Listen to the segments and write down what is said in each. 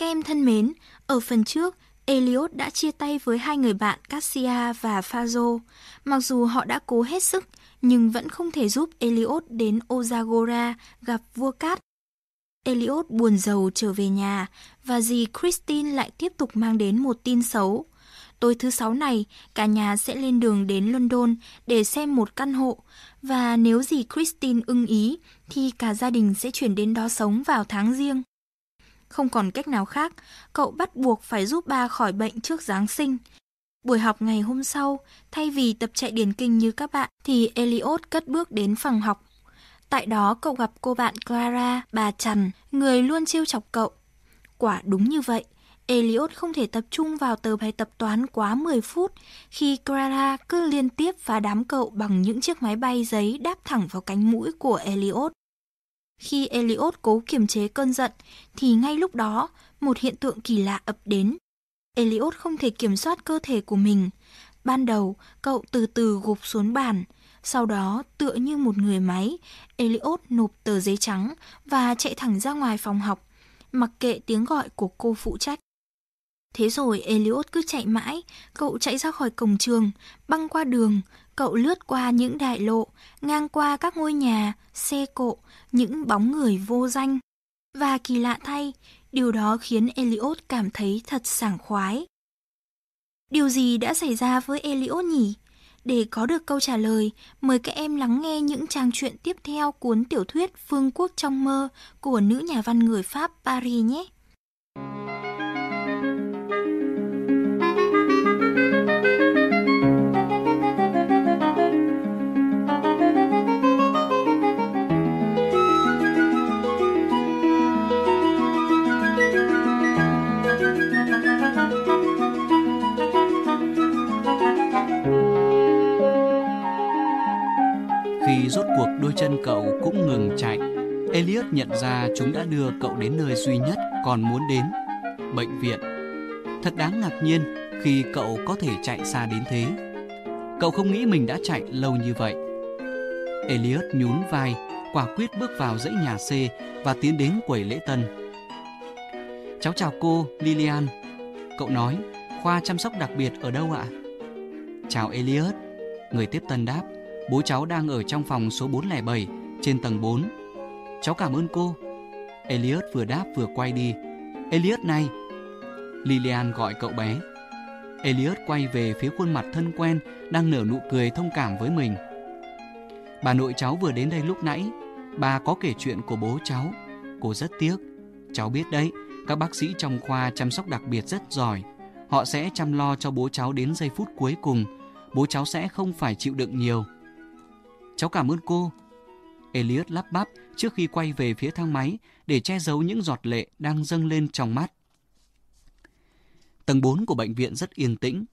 Các em thân mến, ở phần trước, Elliot đã chia tay với hai người bạn Cassia và Fazo. Mặc dù họ đã cố hết sức, nhưng vẫn không thể giúp Elliot đến Ozagora gặp vua cát. Elliot buồn giàu trở về nhà và dì Christine lại tiếp tục mang đến một tin xấu. Tối thứ sáu này, cả nhà sẽ lên đường đến London để xem một căn hộ và nếu dì Christine ưng ý thì cả gia đình sẽ chuyển đến đó sống vào tháng riêng. Không còn cách nào khác, cậu bắt buộc phải giúp ba khỏi bệnh trước Giáng sinh. Buổi học ngày hôm sau, thay vì tập chạy điển kinh như các bạn, thì Elliot cất bước đến phòng học. Tại đó cậu gặp cô bạn Clara, bà Trần, người luôn trêu chọc cậu. Quả đúng như vậy, Elliot không thể tập trung vào tờ bài tập toán quá 10 phút khi Clara cứ liên tiếp phá đám cậu bằng những chiếc máy bay giấy đáp thẳng vào cánh mũi của Elliot. Khi Elliot cố kiềm chế cơn giận, thì ngay lúc đó, một hiện tượng kỳ lạ ập đến. Elliot không thể kiểm soát cơ thể của mình. Ban đầu, cậu từ từ gục xuống bàn. Sau đó, tựa như một người máy, Elliot nộp tờ giấy trắng và chạy thẳng ra ngoài phòng học, mặc kệ tiếng gọi của cô phụ trách. Thế rồi Elliot cứ chạy mãi, cậu chạy ra khỏi cổng trường, băng qua đường, cậu lướt qua những đại lộ, ngang qua các ngôi nhà, xe cộ, những bóng người vô danh. Và kỳ lạ thay, điều đó khiến Elliot cảm thấy thật sảng khoái. Điều gì đã xảy ra với Elliot nhỉ? Để có được câu trả lời, mời các em lắng nghe những trang truyện tiếp theo cuốn tiểu thuyết Phương Quốc trong mơ của nữ nhà văn người Pháp Paris nhé. Chúng đã đưa cậu đến nơi duy nhất còn muốn đến, bệnh viện. Thật đáng ngạc nhiên khi cậu có thể chạy xa đến thế. Cậu không nghĩ mình đã chạy lâu như vậy. Elliot nhún vai, quả quyết bước vào dãy nhà C và tiến đến quầy lễ tân. Cháu chào cô, Lilian. Cậu nói, khoa chăm sóc đặc biệt ở đâu ạ? Chào Elliot. Người tiếp tân đáp, Bố cháu đang ở trong phòng số 407 trên tầng 4. Cháu cảm ơn cô. Elliot vừa đáp vừa quay đi. Elliot này. Lilian gọi cậu bé. Elliot quay về phía khuôn mặt thân quen đang nở nụ cười thông cảm với mình. Bà nội cháu vừa đến đây lúc nãy. Bà có kể chuyện của bố cháu. Cô rất tiếc. Cháu biết đấy, các bác sĩ trong khoa chăm sóc đặc biệt rất giỏi. Họ sẽ chăm lo cho bố cháu đến giây phút cuối cùng. Bố cháu sẽ không phải chịu đựng nhiều. Cháu cảm ơn cô. Elliot lắp bắp trước khi quay về phía thang máy để che giấu những giọt lệ đang dâng lên trong mắt. Tầng 4 của bệnh viện rất yên tĩnh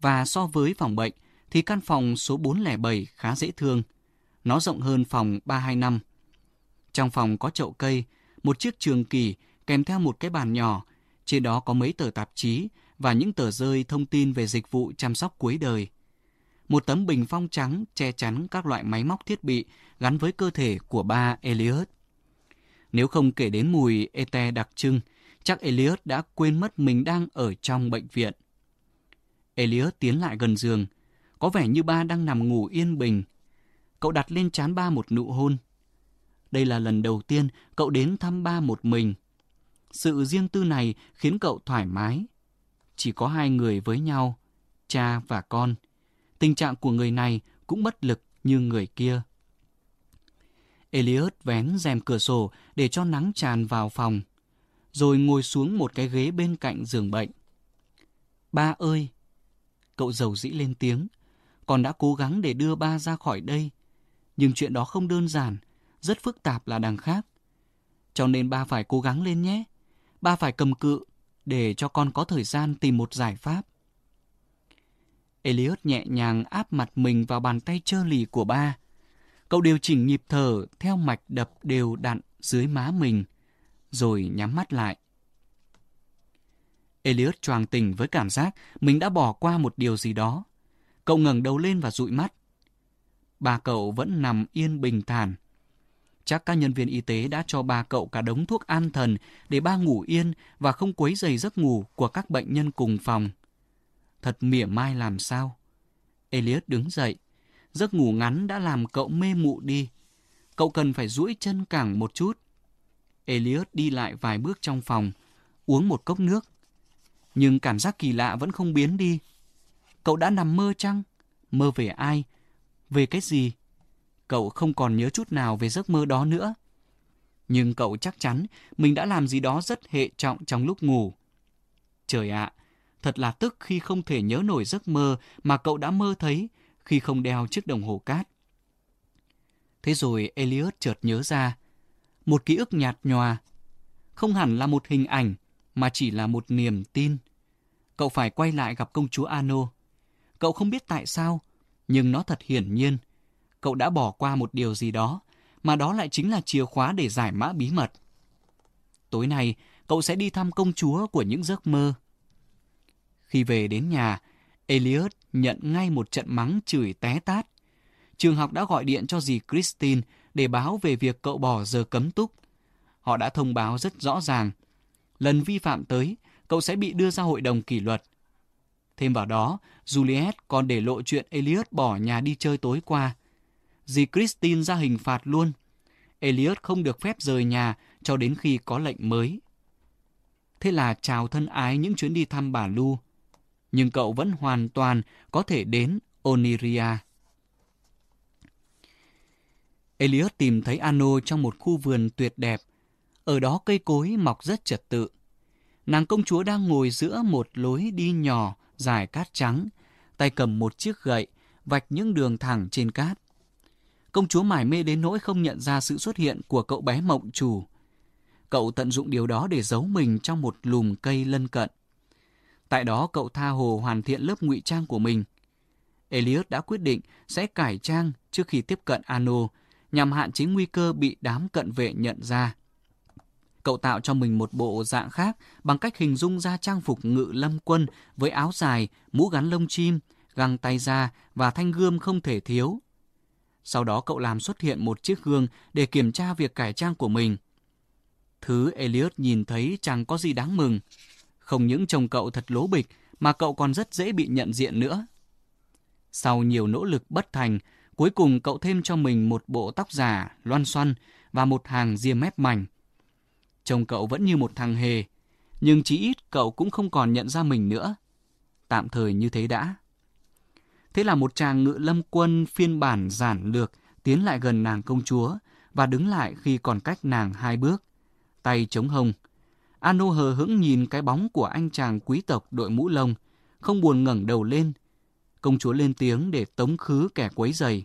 và so với phòng bệnh thì căn phòng số 407 khá dễ thương. Nó rộng hơn phòng 325. Trong phòng có chậu cây, một chiếc trường kỳ kèm theo một cái bàn nhỏ, trên đó có mấy tờ tạp chí và những tờ rơi thông tin về dịch vụ chăm sóc cuối đời một tấm bình phong trắng che chắn các loại máy móc thiết bị gắn với cơ thể của ba Elliot. Nếu không kể đến mùi ete đặc trưng, chắc Elliot đã quên mất mình đang ở trong bệnh viện. Elliot tiến lại gần giường, có vẻ như ba đang nằm ngủ yên bình. Cậu đặt lên trán ba một nụ hôn. Đây là lần đầu tiên cậu đến thăm ba một mình. Sự riêng tư này khiến cậu thoải mái. Chỉ có hai người với nhau, cha và con – tình trạng của người này cũng bất lực như người kia. Elliot vén rèm cửa sổ để cho nắng tràn vào phòng, rồi ngồi xuống một cái ghế bên cạnh giường bệnh. Ba ơi! Cậu giàu dĩ lên tiếng, con đã cố gắng để đưa ba ra khỏi đây, nhưng chuyện đó không đơn giản, rất phức tạp là đằng khác. Cho nên ba phải cố gắng lên nhé. Ba phải cầm cự để cho con có thời gian tìm một giải pháp. Elliot nhẹ nhàng áp mặt mình vào bàn tay trơ lì của ba. Cậu điều chỉnh nhịp thở theo mạch đập đều đặn dưới má mình, rồi nhắm mắt lại. Elliot choàng tỉnh với cảm giác mình đã bỏ qua một điều gì đó. Cậu ngẩng đầu lên và dụi mắt. Ba cậu vẫn nằm yên bình thản. Chắc các nhân viên y tế đã cho ba cậu cả đống thuốc an thần để ba ngủ yên và không quấy rầy giấc ngủ của các bệnh nhân cùng phòng. Thật mỉa mai làm sao? Elliot đứng dậy. Giấc ngủ ngắn đã làm cậu mê mụ đi. Cậu cần phải duỗi chân cẳng một chút. Elliot đi lại vài bước trong phòng, uống một cốc nước. Nhưng cảm giác kỳ lạ vẫn không biến đi. Cậu đã nằm mơ chăng? Mơ về ai? Về cái gì? Cậu không còn nhớ chút nào về giấc mơ đó nữa. Nhưng cậu chắc chắn mình đã làm gì đó rất hệ trọng trong lúc ngủ. Trời ạ, thật là tức khi không thể nhớ nổi giấc mơ mà cậu đã mơ thấy khi không đeo chiếc đồng hồ cát. Thế rồi Elliot chợt nhớ ra, một ký ức nhạt nhòa, không hẳn là một hình ảnh mà chỉ là một niềm tin. Cậu phải quay lại gặp công chúa Ano. Cậu không biết tại sao, nhưng nó thật hiển nhiên. Cậu đã bỏ qua một điều gì đó, mà đó lại chính là chìa khóa để giải mã bí mật. Tối nay, cậu sẽ đi thăm công chúa của những giấc mơ. Khi về đến nhà, Elliot nhận ngay một trận mắng chửi té tát. Trường học đã gọi điện cho dì Christine để báo về việc cậu bỏ giờ cấm túc. Họ đã thông báo rất rõ ràng. Lần vi phạm tới, cậu sẽ bị đưa ra hội đồng kỷ luật. Thêm vào đó, Juliet còn để lộ chuyện Elliot bỏ nhà đi chơi tối qua. Dì Christine ra hình phạt luôn. Elliot không được phép rời nhà cho đến khi có lệnh mới. Thế là chào thân ái những chuyến đi thăm bà Lu. Nhưng cậu vẫn hoàn toàn có thể đến Oniria. Elliot tìm thấy Ano trong một khu vườn tuyệt đẹp. Ở đó cây cối mọc rất trật tự. Nàng công chúa đang ngồi giữa một lối đi nhỏ, dài cát trắng, tay cầm một chiếc gậy, vạch những đường thẳng trên cát. Công chúa mải mê đến nỗi không nhận ra sự xuất hiện của cậu bé mộng chủ. Cậu tận dụng điều đó để giấu mình trong một lùm cây lân cận. Tại đó cậu tha hồ hoàn thiện lớp ngụy trang của mình. Elliot đã quyết định sẽ cải trang trước khi tiếp cận Ano nhằm hạn chế nguy cơ bị đám cận vệ nhận ra. Cậu tạo cho mình một bộ dạng khác bằng cách hình dung ra trang phục ngự lâm quân với áo dài, mũ gắn lông chim, găng tay da và thanh gươm không thể thiếu. Sau đó cậu làm xuất hiện một chiếc gương để kiểm tra việc cải trang của mình. Thứ Elliot nhìn thấy chẳng có gì đáng mừng. Không những chồng cậu thật lố bịch, mà cậu còn rất dễ bị nhận diện nữa. Sau nhiều nỗ lực bất thành, cuối cùng cậu thêm cho mình một bộ tóc giả, loan xoăn và một hàng ria mép mảnh. Chồng cậu vẫn như một thằng hề, nhưng chí ít cậu cũng không còn nhận ra mình nữa. Tạm thời như thế đã. Thế là một chàng ngự lâm quân phiên bản giản lược tiến lại gần nàng công chúa và đứng lại khi còn cách nàng hai bước, tay chống hông. Ano hờ hững nhìn cái bóng của anh chàng quý tộc đội mũ lông, không buồn ngẩng đầu lên. Công chúa lên tiếng để tống khứ kẻ quấy giày.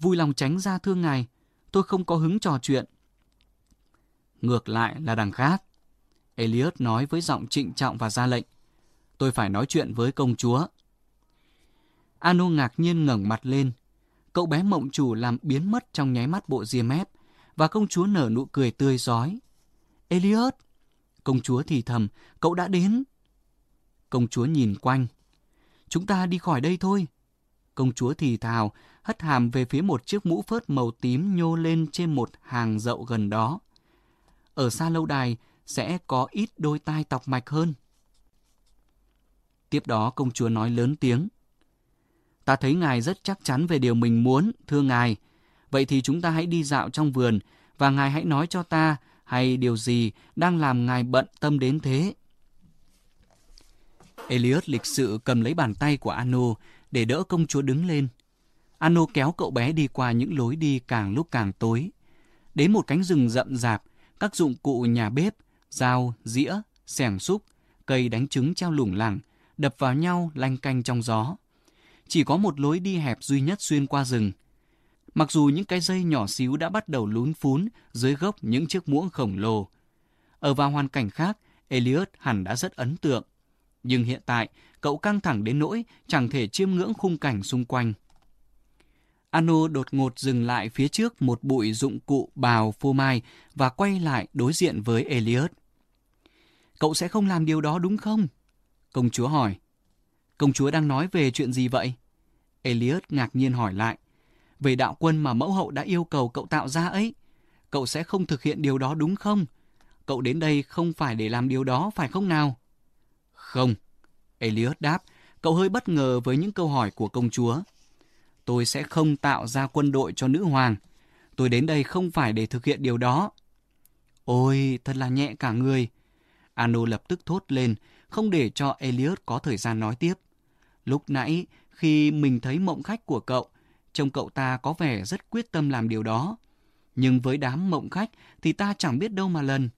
Vui lòng tránh ra thưa ngài, tôi không có hứng trò chuyện. Ngược lại là đằng khác. Elliot nói với giọng trịnh trọng và ra lệnh. Tôi phải nói chuyện với công chúa. Ano ngạc nhiên ngẩng mặt lên. Cậu bé mộng chủ làm biến mất trong nháy mắt bộ ria mép và công chúa nở nụ cười tươi giói. Elliot! Công chúa thì thầm, cậu đã đến. Công chúa nhìn quanh. Chúng ta đi khỏi đây thôi. Công chúa thì thào, hất hàm về phía một chiếc mũ phớt màu tím nhô lên trên một hàng dậu gần đó. Ở xa lâu đài sẽ có ít đôi tai tọc mạch hơn. Tiếp đó công chúa nói lớn tiếng. Ta thấy ngài rất chắc chắn về điều mình muốn, thưa ngài. Vậy thì chúng ta hãy đi dạo trong vườn và ngài hãy nói cho ta hay điều gì đang làm ngài bận tâm đến thế. Elliot lịch sự cầm lấy bàn tay của Ano để đỡ công chúa đứng lên. Ano kéo cậu bé đi qua những lối đi càng lúc càng tối. Đến một cánh rừng rậm rạp, các dụng cụ nhà bếp, dao, dĩa, xẻng xúc, cây đánh trứng treo lủng lẳng, đập vào nhau lanh canh trong gió. Chỉ có một lối đi hẹp duy nhất xuyên qua rừng. Mặc dù những cái dây nhỏ xíu đã bắt đầu lún phún dưới gốc những chiếc muỗng khổng lồ. Ở vào hoàn cảnh khác, Elliot hẳn đã rất ấn tượng. Nhưng hiện tại, cậu căng thẳng đến nỗi chẳng thể chiêm ngưỡng khung cảnh xung quanh. Ano đột ngột dừng lại phía trước một bụi dụng cụ bào phô mai và quay lại đối diện với Elliot. Cậu sẽ không làm điều đó đúng không? Công chúa hỏi. Công chúa đang nói về chuyện gì vậy? Elliot ngạc nhiên hỏi lại về đạo quân mà mẫu hậu đã yêu cầu cậu tạo ra ấy. Cậu sẽ không thực hiện điều đó đúng không? Cậu đến đây không phải để làm điều đó, phải không nào? Không. Elliot đáp, cậu hơi bất ngờ với những câu hỏi của công chúa. Tôi sẽ không tạo ra quân đội cho nữ hoàng. Tôi đến đây không phải để thực hiện điều đó. Ôi, thật là nhẹ cả người. Ano lập tức thốt lên, không để cho Elliot có thời gian nói tiếp. Lúc nãy, khi mình thấy mộng khách của cậu, trông cậu ta có vẻ rất quyết tâm làm điều đó. Nhưng với đám mộng khách thì ta chẳng biết đâu mà lần.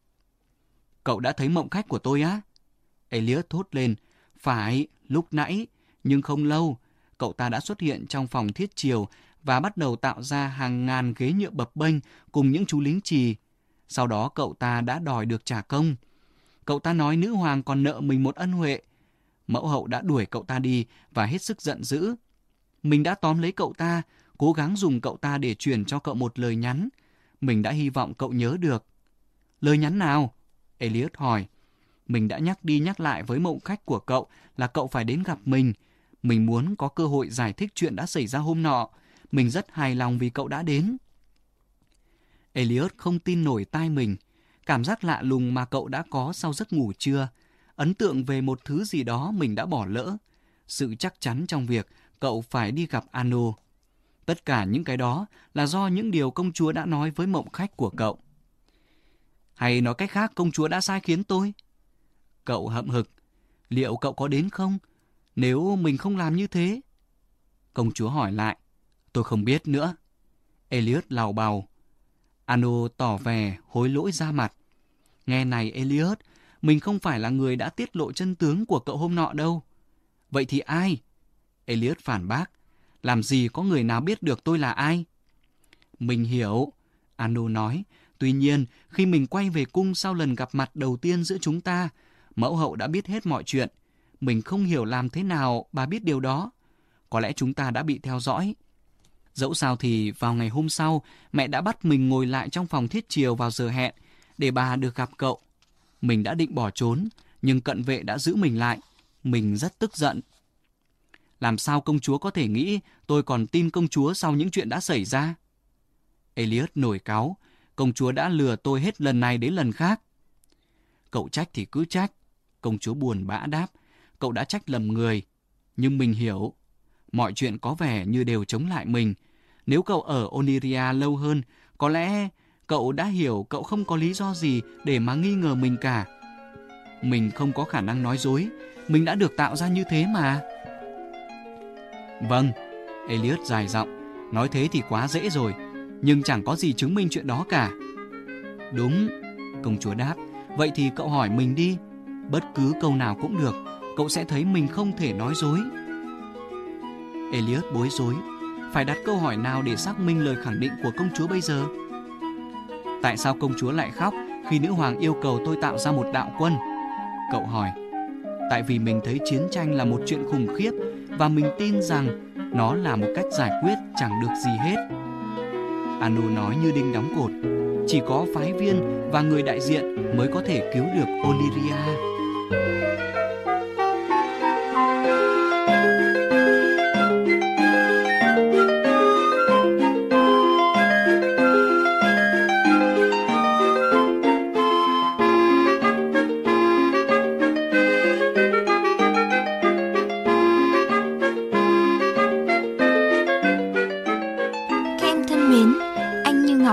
Cậu đã thấy mộng khách của tôi á? Elliot thốt lên. Phải, lúc nãy, nhưng không lâu. Cậu ta đã xuất hiện trong phòng thiết chiều và bắt đầu tạo ra hàng ngàn ghế nhựa bập bênh cùng những chú lính trì. Sau đó cậu ta đã đòi được trả công. Cậu ta nói nữ hoàng còn nợ mình một ân huệ. Mẫu hậu đã đuổi cậu ta đi và hết sức giận dữ. Mình đã tóm lấy cậu ta, cố gắng dùng cậu ta để truyền cho cậu một lời nhắn. Mình đã hy vọng cậu nhớ được. Lời nhắn nào? Elliot hỏi. Mình đã nhắc đi nhắc lại với mộng khách của cậu là cậu phải đến gặp mình. Mình muốn có cơ hội giải thích chuyện đã xảy ra hôm nọ. Mình rất hài lòng vì cậu đã đến. Elliot không tin nổi tai mình. Cảm giác lạ lùng mà cậu đã có sau giấc ngủ trưa. Ấn tượng về một thứ gì đó mình đã bỏ lỡ. Sự chắc chắn trong việc cậu phải đi gặp Ano. Tất cả những cái đó là do những điều công chúa đã nói với mộng khách của cậu. Hay nói cách khác công chúa đã sai khiến tôi? Cậu hậm hực. Liệu cậu có đến không? Nếu mình không làm như thế? Công chúa hỏi lại. Tôi không biết nữa. Elliot lào bào. Ano tỏ vẻ hối lỗi ra mặt. Nghe này Elliot, mình không phải là người đã tiết lộ chân tướng của cậu hôm nọ đâu. Vậy thì ai? Elliot phản bác. Làm gì có người nào biết được tôi là ai? Mình hiểu. Anu nói. Tuy nhiên, khi mình quay về cung sau lần gặp mặt đầu tiên giữa chúng ta, mẫu hậu đã biết hết mọi chuyện. Mình không hiểu làm thế nào bà biết điều đó. Có lẽ chúng ta đã bị theo dõi. Dẫu sao thì vào ngày hôm sau, mẹ đã bắt mình ngồi lại trong phòng thiết chiều vào giờ hẹn để bà được gặp cậu. Mình đã định bỏ trốn, nhưng cận vệ đã giữ mình lại. Mình rất tức giận. Làm sao công chúa có thể nghĩ tôi còn tin công chúa sau những chuyện đã xảy ra? Elliot nổi cáu. Công chúa đã lừa tôi hết lần này đến lần khác. Cậu trách thì cứ trách. Công chúa buồn bã đáp. Cậu đã trách lầm người. Nhưng mình hiểu. Mọi chuyện có vẻ như đều chống lại mình. Nếu cậu ở Oniria lâu hơn, có lẽ cậu đã hiểu cậu không có lý do gì để mà nghi ngờ mình cả. Mình không có khả năng nói dối. Mình đã được tạo ra như thế mà. Vâng, Elliot dài giọng. Nói thế thì quá dễ rồi, nhưng chẳng có gì chứng minh chuyện đó cả. Đúng, công chúa đáp. Vậy thì cậu hỏi mình đi. Bất cứ câu nào cũng được, cậu sẽ thấy mình không thể nói dối. Elliot bối rối. Phải đặt câu hỏi nào để xác minh lời khẳng định của công chúa bây giờ? Tại sao công chúa lại khóc khi nữ hoàng yêu cầu tôi tạo ra một đạo quân? Cậu hỏi. Tại vì mình thấy chiến tranh là một chuyện khủng khiếp và mình tin rằng nó là một cách giải quyết chẳng được gì hết. Anu nói như đinh đóng cột, chỉ có phái viên và người đại diện mới có thể cứu được Oniria.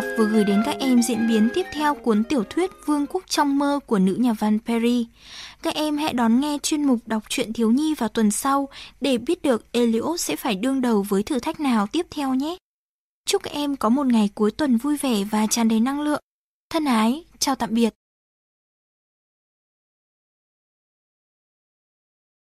Vừa gửi đến các em diễn biến tiếp theo cuốn tiểu thuyết Vương quốc trong mơ của nữ nhà văn Perry. Các em hãy đón nghe chuyên mục đọc truyện thiếu nhi vào tuần sau để biết được Elliot sẽ phải đương đầu với thử thách nào tiếp theo nhé. Chúc các em có một ngày cuối tuần vui vẻ và tràn đầy năng lượng. Thân ái, chào tạm biệt.